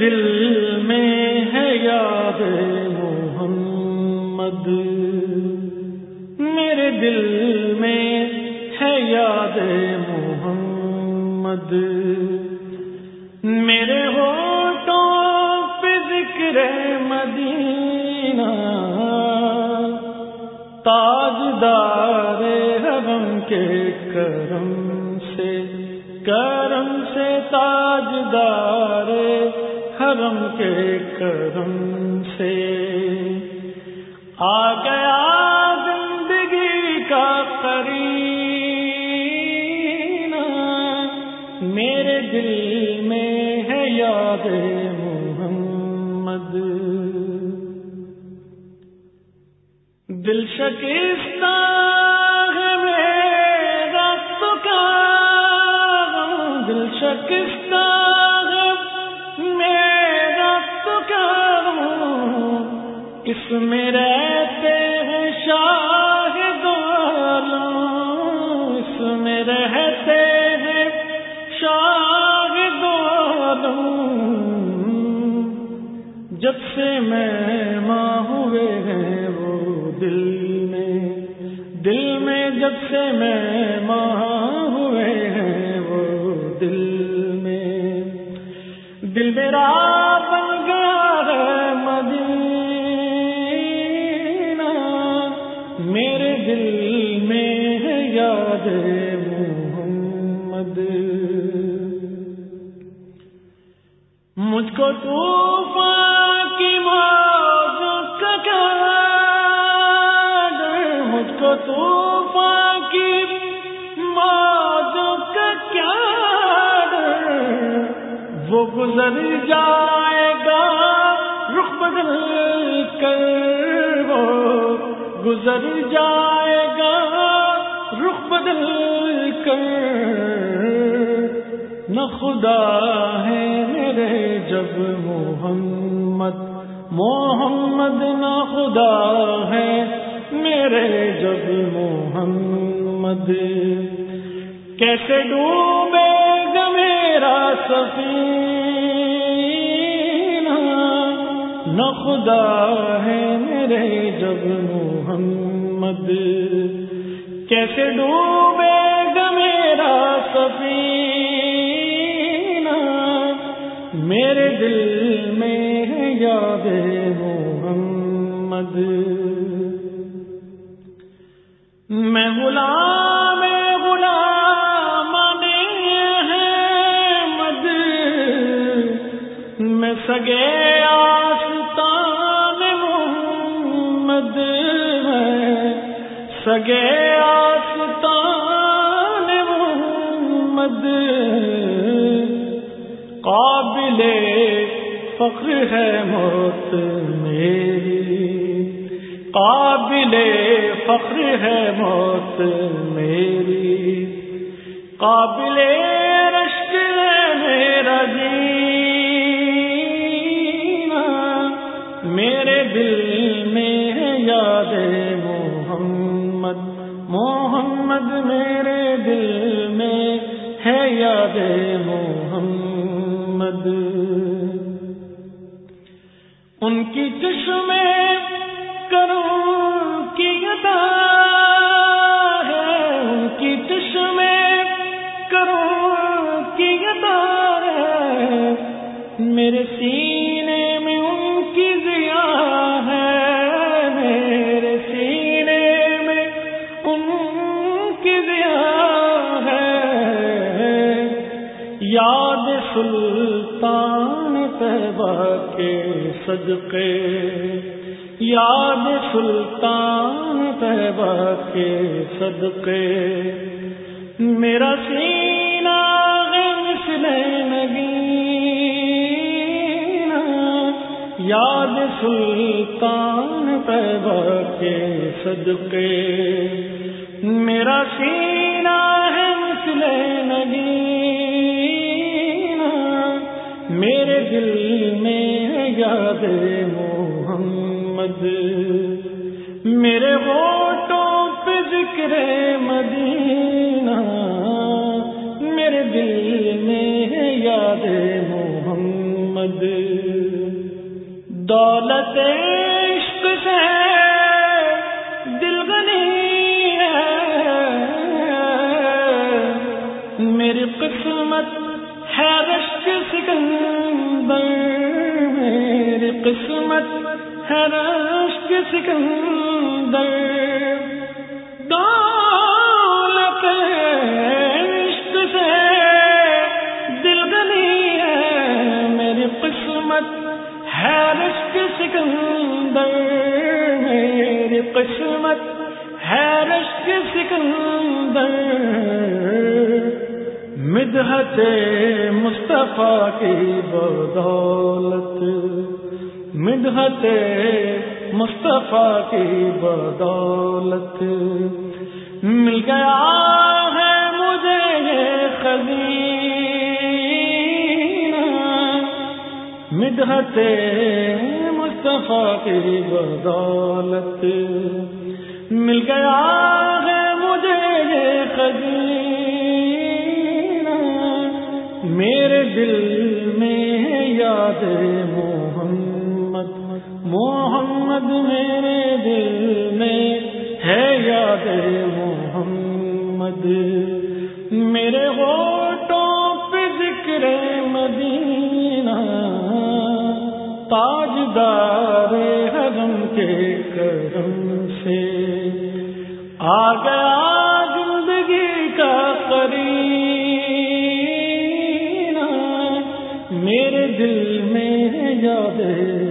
دل میں ہے یاد محمد۔ میرے دل میں ہے یاد محمد۔ میرے ہوٹوں پہ ذکر مدینہ۔ تاجدار حرم کے کرم سے کرم سے تاجدار حرم کے کرم سے آ گیا زندگی کا قرین میرے دل میں ہے یاد محمد۔ دل شکستہ ہے میرا تو کا دل شکستہ اس میں رہتے ہیں شاہ دولوں اس میں رہتے ہیں شاہ دولوں جب سے میں ماں ہوئے ہیں وہ دل میں دل میں جب سے میں ماں ہوئے ہیں وہ دل میں۔ دل میرا بن گیا ہے مدینہ میرے دل میں ہے یاد محمد۔ مجھ کو طوفان کی موج کا کیا مجھ کو طوفان کی موج کا کیا وہ گزر جائے گا رخ بدل کر۔ گزر جائے گا، رخ بدل کر۔ نہ خدا ہے میرے جب محمد محمد نہ خدا ہے میرے جب محمد۔ کیسے ڈوبے گا میرا سفینہ؟ نہ خدا ہے میرے جب محمد۔ کیسے ڈوبے گا میرا سفینہ؟ میرے دل میں ہے یاد محمد۔ میں غلام غلام ہے مد میں سگے آستان محمد میں سگے آستان محمد۔ قابل فخر ہے موت میری۔ قابل فخر ہے موت میری۔ قابل رشک ہے میرا جینا۔ میرے دل میں یاد محمد محمد میرے دل میں ہے یاد محمد۔ ان کی چشمے کروں کی ادا ہے، ان کی چشمے کروں کی ادا ہے۔ میرے سینے سلطان طیبہ کے صدقے، یاد سلطان طیبہ کے صدقے۔ میرا سینہ مثل نگینا یاد سلطان طیبہ کے صدقے۔ میرا سینہ ہے مثل نگینا میرے دل میں ہے یاد محمد۔ میرے ہوٹوں پہ ذکر مدینہ۔ میرے دل میں ہے یاد محمد۔ دولت عشق سے دل بنی ہے۔ میری قسمت ہے رشک سکندر میری قسمت، ہے رشک سکندر۔ دولت عشق سے دل بنی ہے میری قسمت حیرش کے سکندر میری قسمت حیرش کے سکندر۔ مدحت مصطفیٰ کی بدولت، مدحت مصطفیٰ کی بدولت۔ مل گیا ہے مجھے خزین مدحت مصطفیٰ کی بدولت۔ مل گیا ہے مجھے خزینہ میرے دل میں ہے یاد محمد۔ محمد میرے دل میں ہے یاد محمد۔ میرے ہوٹوں پہ ذکر مدینہ، تاجدار حرم کے کرم سے۔ آ گیا میرے